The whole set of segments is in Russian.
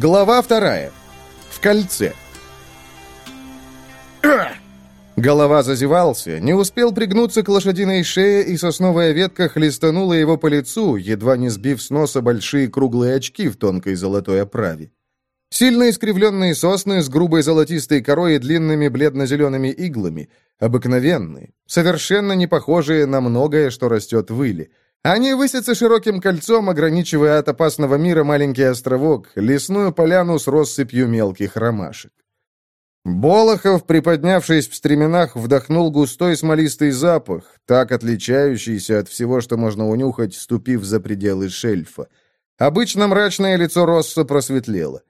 Глава вторая. В кольце. Голова зазевался, не успел пригнуться к лошадиной шее, и сосновая ветка хлестанула его по лицу, едва не сбив с носа большие круглые очки в тонкой золотой оправе. Сильно искривленные сосны с грубой золотистой корой и длинными бледно-зелеными иглами, обыкновенные, совершенно не похожие на многое, что растет в Иле — они высятся широким кольцом, ограничивая от опасного мира маленький островок, лесную поляну с россыпью мелких ромашек. Болохов, приподнявшись в стременах, вдохнул густой смолистый запах, так отличающийся от всего, что можно унюхать, ступив за пределы шельфа. Обычно мрачное лицо Росса просветлело.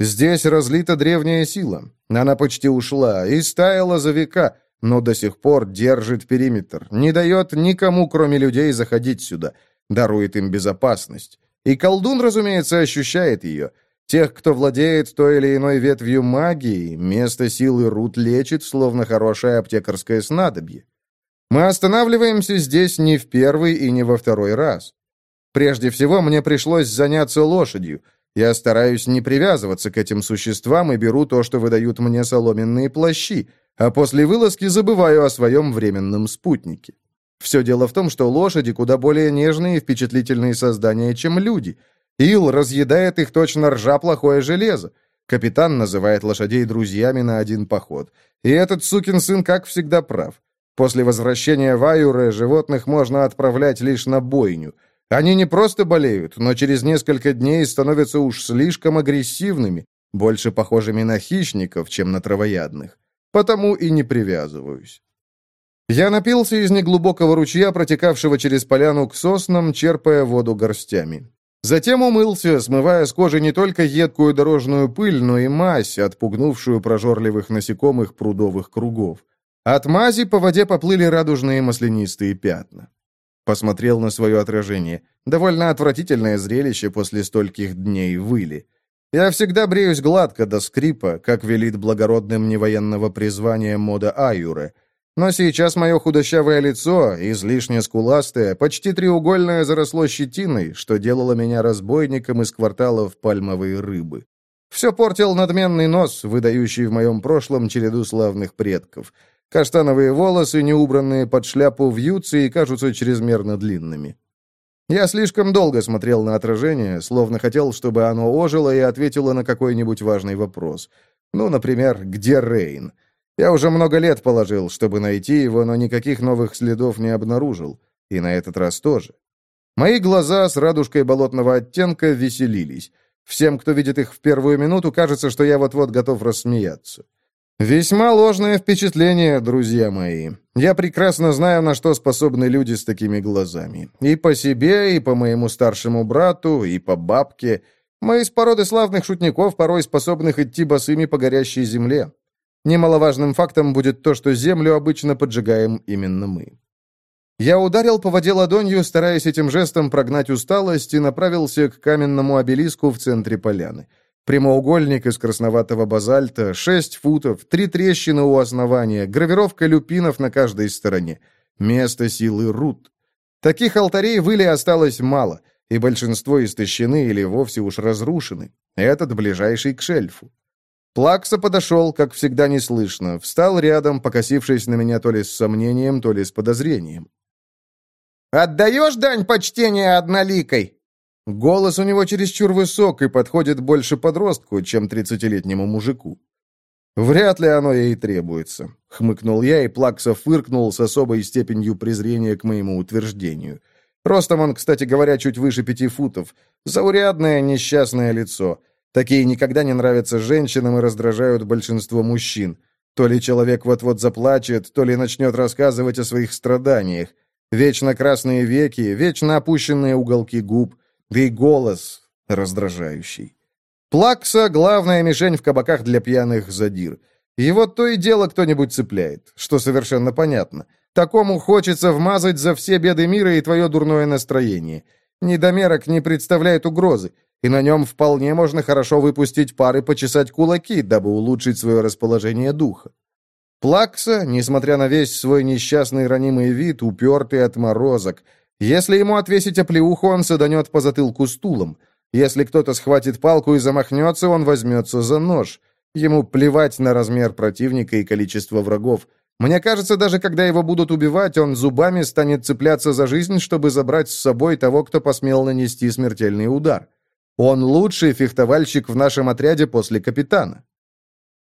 Здесь разлита древняя сила. Она почти ушла и стаяла за века, но до сих пор держит периметр, не дает никому, кроме людей, заходить сюда, дарует им безопасность. И колдун, разумеется, ощущает ее. Тех, кто владеет той или иной ветвью магии, место силы Рут лечит, словно хорошее аптекарское снадобье. Мы останавливаемся здесь не в первый и не во второй раз. Прежде всего, мне пришлось заняться лошадью. Я стараюсь не привязываться к этим существам и беру то, что выдают мне соломенные плащи — а после вылазки забываю о своем временном спутнике. Все дело в том, что лошади куда более нежные и впечатлительные создания, чем люди. Ил разъедает их точно ржа плохое железо. Капитан называет лошадей друзьями на один поход. И этот сукин сын, как всегда, прав. После возвращения в Айуре животных можно отправлять лишь на бойню. Они не просто болеют, но через несколько дней становятся уж слишком агрессивными, больше похожими на хищников, чем на травоядных. Потому и не привязываюсь. Я напился из неглубокого ручья, протекавшего через поляну к соснам, черпая воду горстями. Затем умылся, смывая с кожи не только едкую дорожную пыль, но и мазь, отпугнувшую прожорливых насекомых прудовых кругов. От мази по воде поплыли радужные маслянистые пятна. Посмотрел на свое отражение. Довольно отвратительное зрелище после стольких дней выли. Я всегда бреюсь гладко до скрипа, как велит благородным невоенного призвания мода Аюры. Но сейчас мое худощавое лицо, излишне скуластое, почти треугольное заросло щетиной, что делало меня разбойником из кварталов пальмовой рыбы. Все портил надменный нос, выдающий в моем прошлом череду славных предков. Каштановые волосы, неубранные под шляпу, вьются и кажутся чрезмерно длинными. Я слишком долго смотрел на отражение, словно хотел, чтобы оно ожило и ответило на какой-нибудь важный вопрос. Ну, например, где Рейн? Я уже много лет положил, чтобы найти его, но никаких новых следов не обнаружил. И на этот раз тоже. Мои глаза с радужкой болотного оттенка веселились. Всем, кто видит их в первую минуту, кажется, что я вот-вот готов рассмеяться. Весьма ложное впечатление, друзья мои. Я прекрасно знаю, на что способны люди с такими глазами. И по себе, и по моему старшему брату, и по бабке. Мы из породы славных шутников, порой способных идти босыми по горящей земле. Немаловажным фактом будет то, что землю обычно поджигаем именно мы. Я ударил по воде ладонью, стараясь этим жестом прогнать усталость, и направился к каменному обелиску в центре поляны. Прямоугольник из красноватого базальта, 6 футов, три трещины у основания, гравировка люпинов на каждой стороне. Место силы Рут. Таких алтарей в Иле осталось мало, и большинство истощены или вовсе уж разрушены. Этот ближайший к шельфу. Плакса подошел, как всегда неслышно, встал рядом, покосившись на меня то ли с сомнением, то ли с подозрением. «Отдаешь дань почтения одноликой?» Голос у него чересчур высок и подходит больше подростку, чем тридцатилетнему мужику. «Вряд ли оно ей требуется», — хмыкнул я, и Плакса фыркнул с особой степенью презрения к моему утверждению. Ростом он, кстати говоря, чуть выше пяти футов. Заурядное несчастное лицо. Такие никогда не нравятся женщинам и раздражают большинство мужчин. То ли человек вот-вот заплачет, то ли начнет рассказывать о своих страданиях. Вечно красные веки, вечно опущенные уголки губ — да и голос раздражающий. Плакса — главная мишень в кабаках для пьяных задир. Его то и дело кто-нибудь цепляет, что совершенно понятно. Такому хочется вмазать за все беды мира и твое дурное настроение. Недомерок не представляет угрозы, и на нем вполне можно хорошо выпустить пары почесать кулаки, дабы улучшить свое расположение духа. Плакса, несмотря на весь свой несчастный ранимый вид, упертый отморозок — если ему отвесить оплеуху, он саданет по затылку стулом. Если кто-то схватит палку и замахнется, он возьмется за нож. Ему плевать на размер противника и количество врагов. Мне кажется, даже когда его будут убивать, он зубами станет цепляться за жизнь, чтобы забрать с собой того, кто посмел нанести смертельный удар. Он лучший фехтовальщик в нашем отряде после капитана.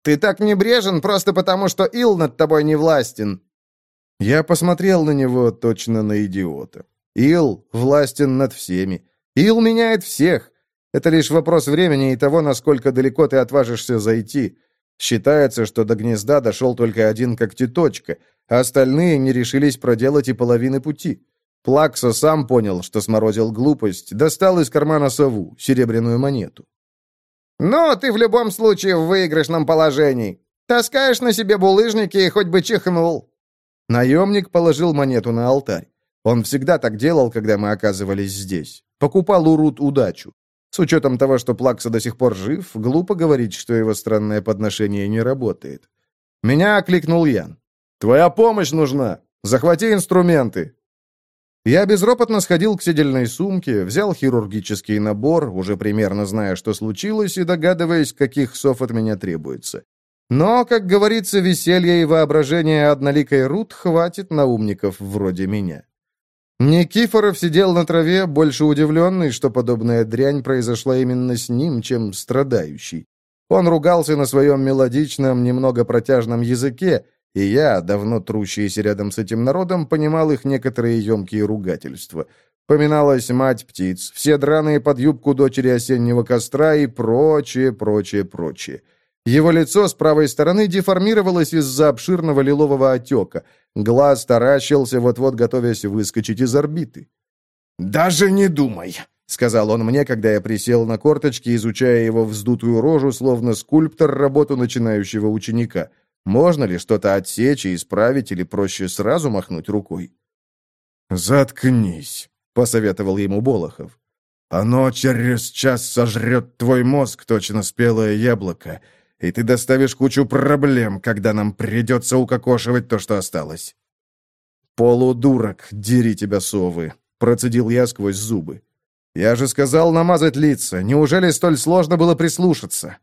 Ты так небрежен просто потому, что Ил над тобой не властен. Я посмотрел на него точно на идиота. Ил властен над всеми. Ил меняет всех. Это лишь вопрос времени и того, насколько далеко ты отважишься зайти. Считается, что до гнезда дошел только один когтеточка, а остальные не решились проделать и половины пути. Плакса сам понял, что сморозил глупость, достал из кармана сову, серебряную монету. «Но ты в любом случае в выигрышном положении. Таскаешь на себе булыжники и хоть бы чихнул». Наемник положил монету на алтарь. Он всегда так делал, когда мы оказывались здесь. Покупал у Рут удачу. С учетом того, что Плакса до сих пор жив, глупо говорить, что его странное подношение не работает. Меня окликнул Ян. «Твоя помощь нужна! Захвати инструменты!» Я безропотно сходил к седельной сумке, взял хирургический набор, уже примерно зная, что случилось, и догадываясь, каких сов от меня требуется. Но, как говорится, веселье и воображение одноликой Рут хватит на умников вроде меня. Никифоров сидел на траве, больше удивленный, что подобная дрянь произошла именно с ним, чем страдающий. Он ругался на своем мелодичном, немного протяжном языке, и я, давно трущийся рядом с этим народом, понимал их некоторые емкие ругательства. Поминалась мать птиц, все драные под юбку дочери осеннего костра и прочее, прочее, прочее. Его лицо с правой стороны деформировалось из-за обширного лилового отека — Глаз таращился, вот-вот готовясь выскочить из орбиты. «Даже не думай!» — сказал он мне, когда я присел на корточки, изучая его вздутую рожу, словно скульптор работу начинающего ученика. Можно ли что-то отсечь и исправить, или проще сразу махнуть рукой? «Заткнись», — посоветовал ему Болохов. «Оно через час сожрет твой мозг, точно спелое яблоко, и ты доставишь кучу проблем, когда нам придется укокошивать то, что осталось». «Полудурок, дери тебя, совы!» — процедил я сквозь зубы. «Я же сказал намазать лица. Неужели столь сложно было прислушаться?»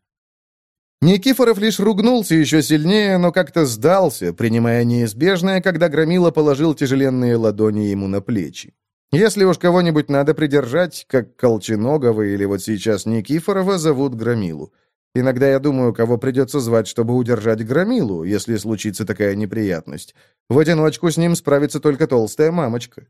Никифоров лишь ругнулся еще сильнее, но как-то сдался, принимая неизбежное, когда Громила положил тяжеленные ладони ему на плечи. Если уж кого-нибудь надо придержать, как Колченогова или вот сейчас Никифорова, зовут Громилу. Иногда я думаю, кого придется звать, чтобы удержать громилу, если случится такая неприятность. В одиночку с ним справится только толстая мамочка».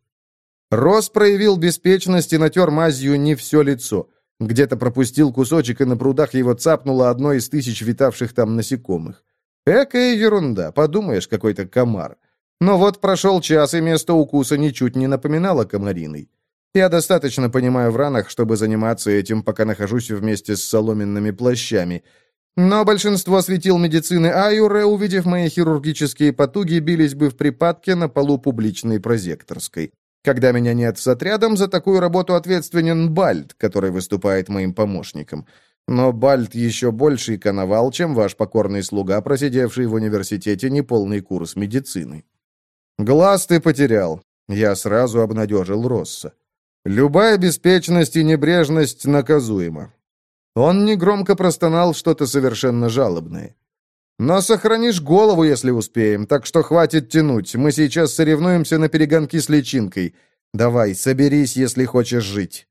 Рос проявил беспечность и натер мазью не все лицо. Где-то пропустил кусочек, и на прудах его цапнуло одно из тысяч витавших там насекомых. Экая ерунда, подумаешь, какой-то комар. Но вот прошел час, и место укуса ничуть не напоминало комариной. Я достаточно понимаю в ранах, чтобы заниматься этим, пока нахожусь вместе с соломенными плащами. Но большинство светил медицины Аюре, увидев мои хирургические потуги, бились бы в припадке на полу публичной прозекторской. Когда меня нет с отрядом, за такую работу ответственен Бальд, который выступает моим помощником. Но Бальд еще больший коновал, чем ваш покорный слуга, просидевший в университете неполный курс медицины. Глаз ты потерял. Я сразу обнадежил Росса. Любая беспечность и небрежность наказуема. Он негромко простонал что-то совершенно жалобное. «Но сохранишь голову, если успеем, так что хватит тянуть. Мы сейчас соревнуемся на перегонки с личинкой. Давай, соберись, если хочешь жить».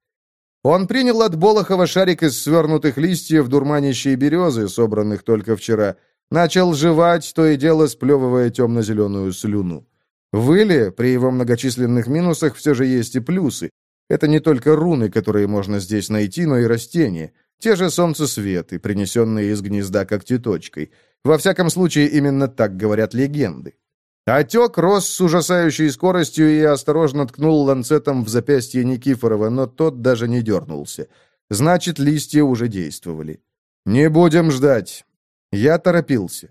Он принял от Болохова шарик из свернутых листьев дурманящей березы, собранных только вчера, начал жевать, то и дело сплевывая темно-зеленую слюну. Выли, при его многочисленных минусах все же есть и плюсы. Это не только руны, которые можно здесь найти, но и растения. Те же солнцесветы, принесенные из гнезда когтеточкой. Во всяком случае, именно так говорят легенды. Отек рос с ужасающей скоростью и осторожно ткнул ланцетом в запястье Никифорова, но тот даже не дернулся. Значит, листья уже действовали. «Не будем ждать». Я торопился.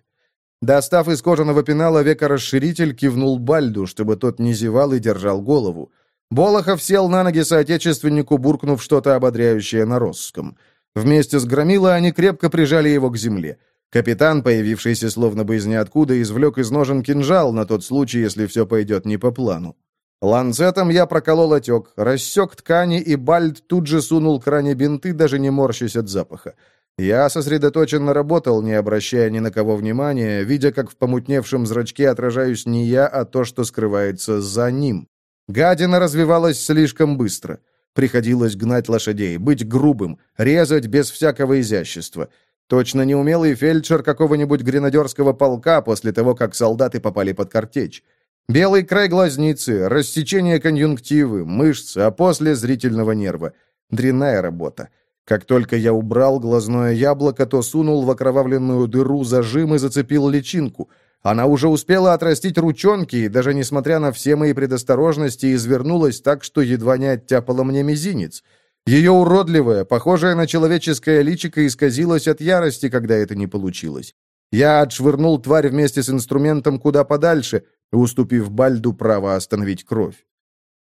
Достав из кожаного пенала века расширитель, кивнул Бальду, чтобы тот не зевал и держал голову. Болохов сел на ноги соотечественнику, буркнув что-то ободряющее на росском. Вместе с Громилой они крепко прижали его к земле. Капитан, появившийся словно бы из ниоткуда, извлек из ножен кинжал на тот случай, если все пойдет не по плану. Ланцетом я проколол отек, рассек ткани, и Бальд тут же сунул к ране бинты, даже не морщась от запаха. Я сосредоточенно работал, не обращая ни на кого внимания, видя, как в помутневшем зрачке отражаюсь не я, а то, что скрывается за ним. Гадина развивалась слишком быстро. Приходилось гнать лошадей, быть грубым, резать без всякого изящества. Точно неумелый фельдшер какого-нибудь гренадерского полка после того, как солдаты попали под картечь. Белый край глазницы, рассечение конъюнктивы, мышцы, а после зрительного нерва. Дрянная работа. Как только я убрал глазное яблоко, то сунул в окровавленную дыру зажим и зацепил личинку — она уже успела отрастить ручонки, и даже несмотря на все мои предосторожности, извернулась так, что едва не оттяпала мне мизинец. Ее уродливое, похожее на человеческое личико исказилось от ярости, когда это не получилось. Я отшвырнул тварь вместе с инструментом куда подальше, уступив Бальду право остановить кровь.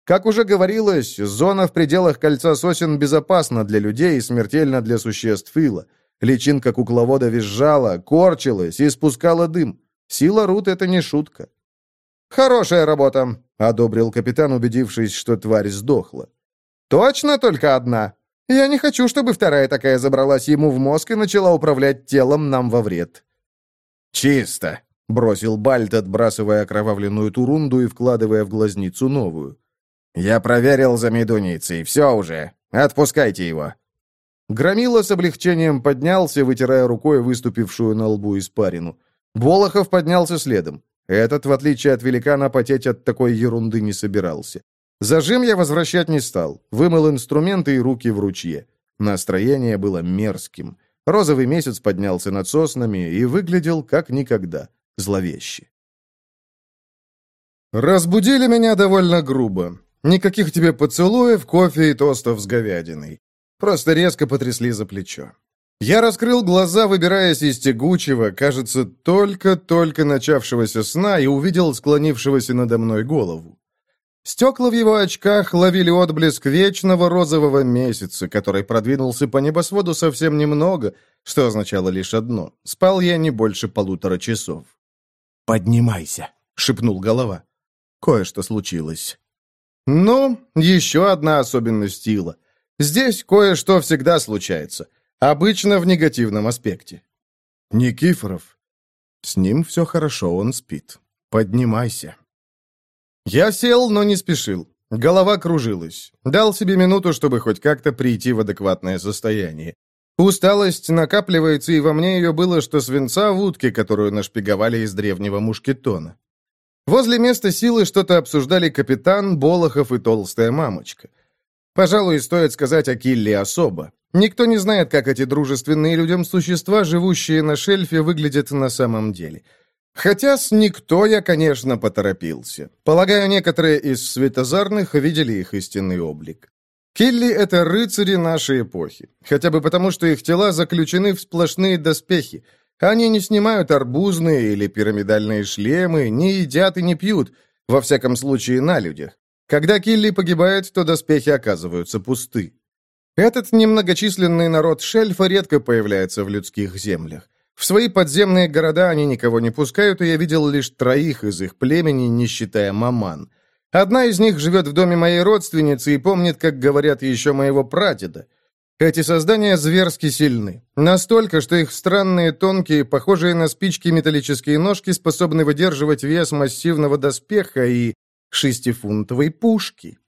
Как уже говорилось, зона в пределах кольца сосен безопасна для людей и смертельна для существ Ила. Личинка кукловода визжала, корчилась и спускала дым. Сила Рут — это не шутка. «Хорошая работа», — одобрил капитан, убедившись, что тварь сдохла. «Точно только одна. Я не хочу, чтобы вторая такая забралась ему в мозг и начала управлять телом нам во вред». «Чисто», — бросил Бальт, отбрасывая окровавленную турунду и вкладывая в глазницу новую. «Я проверил за медуницей. Все уже. Отпускайте его». Громила с облегчением поднялся, вытирая рукой выступившую на лбу испарину. Болохов поднялся следом. Этот, в отличие от великана, потеть от такой ерунды не собирался. Зажим я возвращать не стал. Вымыл инструменты и руки в ручье. Настроение было мерзким. Розовый месяц поднялся над соснами и выглядел как никогда. Зловеще. Разбудили меня довольно грубо. Никаких тебе поцелуев, кофе и тостов с говядиной. Просто резко потрясли за плечо. Я раскрыл глаза, выбираясь из тягучего, кажется, только-только начавшегося сна и увидел склонившегося надо мной голову. Стекла в его очках ловили отблеск вечного розового месяца, который продвинулся по небосводу совсем немного, что означало лишь одно — спал я не больше полутора часов. «Поднимайся», — шепнул голова. Кое-что случилось. Ну, еще одна особенность Ила. Здесь кое-что всегда случается — Обычно в негативном аспекте. Никифоров. С ним все хорошо, он спит. Поднимайся. Я сел, но не спешил. Голова кружилась. Дал себе минуту, чтобы хоть как-то прийти в адекватное состояние. Усталость накапливается, и во мне ее было, что свинца в утке, которую нашпиговали из древнего мушкетона. Возле места силы что-то обсуждали капитан, Болохов и толстая мамочка. Пожалуй, стоит сказать о Килле особо. Никто не знает, как эти дружественные людям существа, живущие на шельфе, выглядят на самом деле. Хотя с никто я, конечно, поторопился. Полагаю, некоторые из светозарных видели их истинный облик. Килли — это рыцари нашей эпохи, хотя бы потому, что их тела заключены в сплошные доспехи. Они не снимают арбузные или пирамидальные шлемы, не едят и не пьют, во всяком случае на людях. Когда Килли погибает, то доспехи оказываются пусты. Этот немногочисленный народ шельфа редко появляется в людских землях. В свои подземные города они никого не пускают, и я видел лишь троих из их племени, не считая маман. Одна из них живет в доме моей родственницы и помнит, как говорят еще моего прадеда. Эти создания зверски сильны. Настолько, что их странные, тонкие, похожие на спички металлические ножки способны выдерживать вес массивного доспеха и шестифунтовой пушки.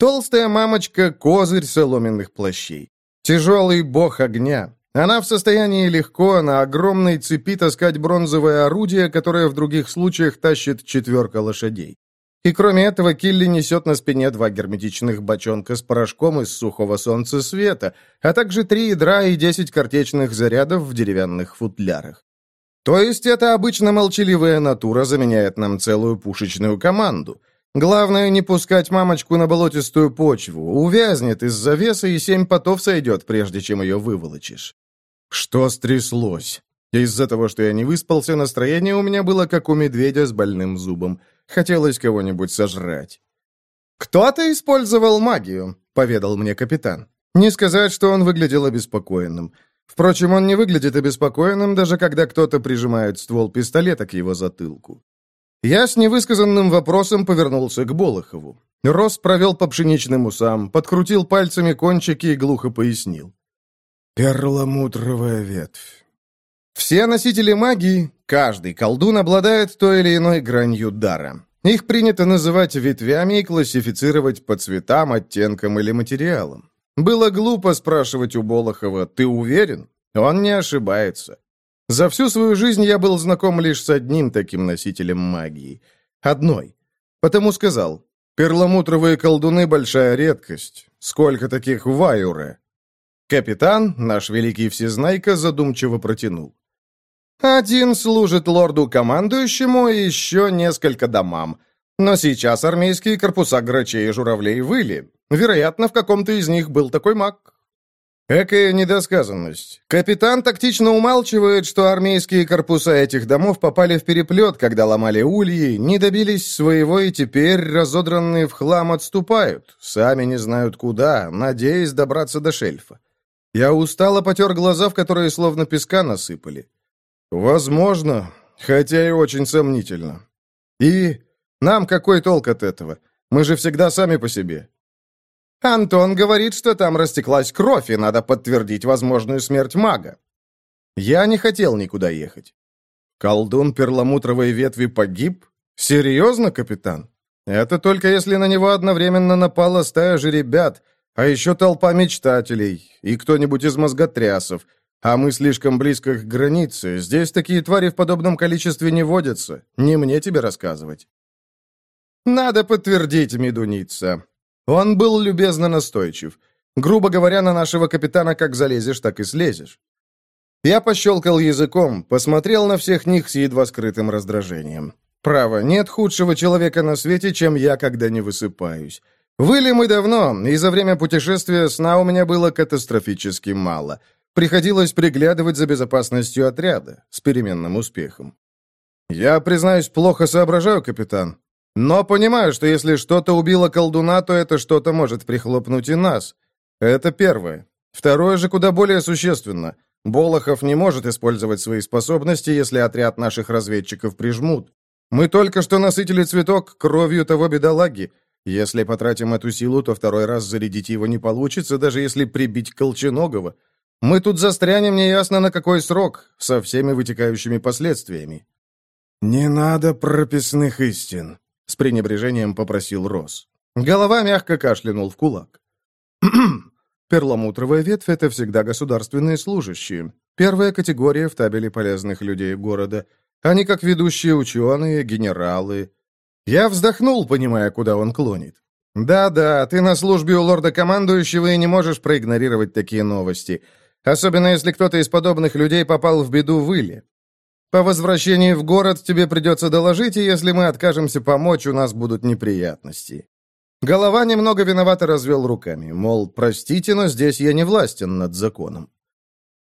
Толстая мамочка — козырь соломенных плащей. Тяжелый бог огня. Она в состоянии легко на огромной цепи таскать бронзовое орудие, которое в других случаях тащит четверка лошадей. И кроме этого, Килли несет на спине два герметичных бочонка с порошком из сухого солнца света, а также три ядра и десять картечных зарядов в деревянных футлярах. То есть эта обычно молчаливая натура заменяет нам целую пушечную команду. Главное, не пускать мамочку на болотистую почву. Увязнет из завесы и семь потов сойдет, прежде чем ее выволочишь. Что стряслось? Из-за того, что я не выспался, настроение у меня было как у медведя с больным зубом. Хотелось кого-нибудь сожрать. «Кто-то использовал магию», — поведал мне капитан. Не сказать, что он выглядел обеспокоенным. Впрочем, он не выглядит обеспокоенным, даже когда кто-то прижимает ствол пистолета к его затылку. Я с невысказанным вопросом повернулся к Болохову. Рос провел по пшеничным усам, подкрутил пальцами кончики и глухо пояснил. «Перламутровая ветвь». Все носители магии, каждый колдун обладает той или иной гранью дара. Их принято называть ветвями и классифицировать по цветам, оттенкам или материалам. Было глупо спрашивать у Болохова «Ты уверен?» Он не ошибается. За всю свою жизнь я был знаком лишь с одним таким носителем магии. Одной. Потому сказал, перламутровые колдуны — большая редкость. Сколько таких в Айуре? Капитан, наш великий всезнайка, задумчиво протянул. Один служит лорду-командующему и еще несколько домам. Но сейчас армейские корпуса грачей и журавлей выли. Вероятно, в каком-то из них был такой маг. Экая недосказанность. Капитан тактично умалчивает, что армейские корпуса этих домов попали в переплет, когда ломали ульи, не добились своего и теперь разодранные в хлам отступают, сами не знают куда, надеясь добраться до шельфа. Я устало потер глаза, в которые словно песка насыпали. Возможно, хотя и очень сомнительно. И нам какой толк от этого? Мы же всегда сами по себе. Антон говорит, что там растеклась кровь, и надо подтвердить возможную смерть мага. Я не хотел никуда ехать. Колдун перламутровой ветви погиб? Серьезно, капитан? Это только если на него одновременно напала стая жеребят, а еще толпа мечтателей и кто-нибудь из мозготрясов. А мы слишком близко к границе. Здесь такие твари в подобном количестве не водятся. Не мне тебе рассказывать. Надо подтвердить, медуница. Он был любезно настойчив. Грубо говоря, на нашего капитана как залезешь, так и слезешь. Я пощелкал языком, посмотрел на всех них с едва скрытым раздражением. Право, нет худшего человека на свете, чем я, когда не высыпаюсь. Выли мы давно, и за время путешествия сна у меня было катастрофически мало. Приходилось приглядывать за безопасностью отряда, с переменным успехом. «Я, признаюсь, плохо соображаю, капитан», но понимаю, что если что-то убило колдуна, то это что-то может прихлопнуть и нас. Это первое. Второе же куда более существенно. Болохов не может использовать свои способности, если отряд наших разведчиков прижмут. Мы только что насытили цветок кровью того бедолаги. Если потратим эту силу, то второй раз зарядить его не получится, даже если прибить Колченогова. Мы тут застрянем неясно на какой срок, со всеми вытекающими последствиями». «Не надо прописных истин», с пренебрежением попросил Рос. Голова мягко кашлянул в кулак. Перламутровая ветвь — это всегда государственные служащие. Первая категория в табеле полезных людей города. Они как ведущие ученые, генералы. Я вздохнул, понимая, куда он клонит. «Да-да, ты на службе у лорда-командующего и не можешь проигнорировать такие новости. Особенно, если кто-то из подобных людей попал в беду в Иле. По возвращении в город тебе придется доложить, и если мы откажемся помочь, у нас будут неприятности». Голова немного виновато развел руками, мол, простите, но здесь я не властен над законом.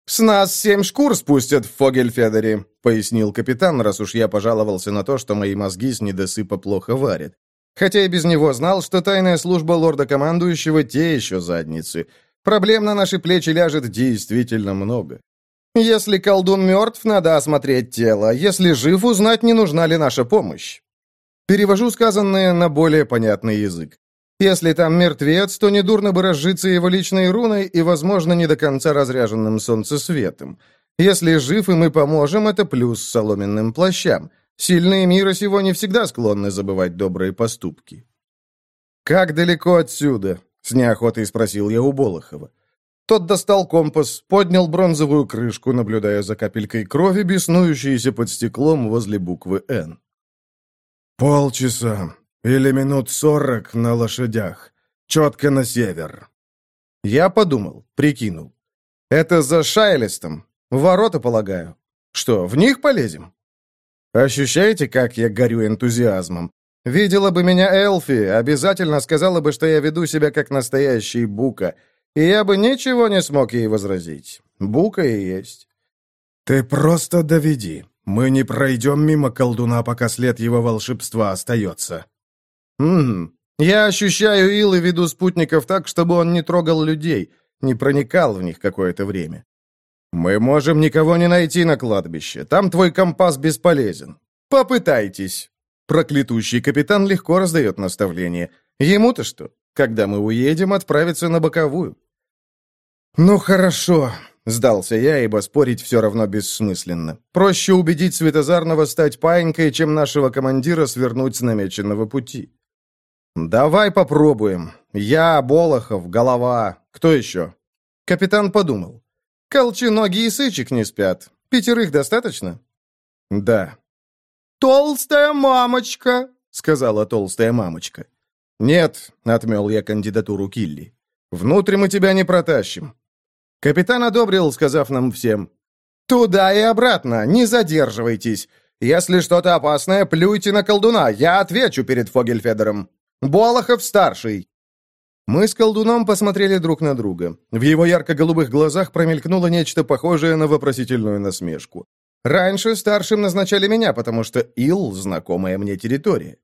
«С нас семь шкур спустят в Фогельфедере», — пояснил капитан, раз уж я пожаловался на то, что мои мозги с недосыпа плохо варят. Хотя и без него знал, что тайная служба лорда-командующего — те еще задницы. Проблем на наши плечи ляжет действительно много. Если колдун мертв, надо осмотреть тело. Если жив, узнать, не нужна ли наша помощь. Перевожу сказанное на более понятный язык. Если там мертвец, то недурно бы разжиться его личной руной и, возможно, не до конца разряженным солнцесветом. Если жив и мы поможем, это плюс соломенным плащам. Сильные мира сего не всегда склонны забывать добрые поступки. «Как далеко отсюда?» — с неохотой спросил я у Болохова. Тот достал компас, поднял бронзовую крышку, наблюдая за капелькой крови, беснующейся под стеклом возле буквы «Н». «Полчаса или минут сорок на лошадях. Четко на север». Я подумал, прикинул. «Это за Шайлистом. Ворота, полагаю. Что, в них полезем?» «Ощущаете, как я горю энтузиазмом? Видела бы меня Элфи, обязательно сказала бы, что я веду себя как настоящий бука» и я бы ничего не смог ей возразить. Бука и есть. «Ты просто доведи. Мы не пройдем мимо колдуна, пока след его волшебства остается». «Угу. Я ощущаю ил и веду спутников так, чтобы он не трогал людей, не проникал в них какое-то время». «Мы можем никого не найти на кладбище. Там твой компас бесполезен. Попытайтесь». Проклятущий капитан легко раздает наставление. Ему-то что? Когда мы уедем, отправиться на боковую». «Ну хорошо», — сдался я, ибо спорить все равно бессмысленно. «Проще убедить Светозарного стать паинькой, чем нашего командира свернуть с намеченного пути». «Давай попробуем. Я, Болохов, Голова. Кто еще?» Капитан подумал. Колчи, ноги и сычек не спят. Пятерых достаточно?» «Да». «Толстая мамочка», — сказала толстая мамочка. «Нет», — отмел я кандидатуру Килли. «Внутрь мы тебя не протащим». Капитан одобрил, сказав нам всем. «Туда и обратно, не задерживайтесь. Если что-то опасное, плюйте на колдуна, я отвечу перед Фогельфедером. Болохов-старший». Мы с колдуном посмотрели друг на друга. В его ярко-голубых глазах промелькнуло нечто похожее на вопросительную насмешку. Раньше старшим назначали меня, потому что Ил — знакомая мне территория.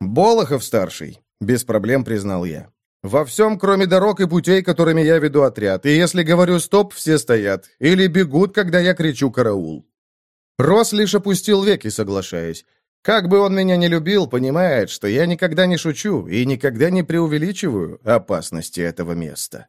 «Болохов старший», — без проблем признал я. «Во всем, кроме дорог и путей, которыми я веду отряд. И если говорю «стоп», все стоят. Или бегут, когда я кричу «караул». Рос лишь опустил веки, соглашаясь. Как бы он меня не любил, понимает, что я никогда не шучу и никогда не преувеличиваю опасности этого места.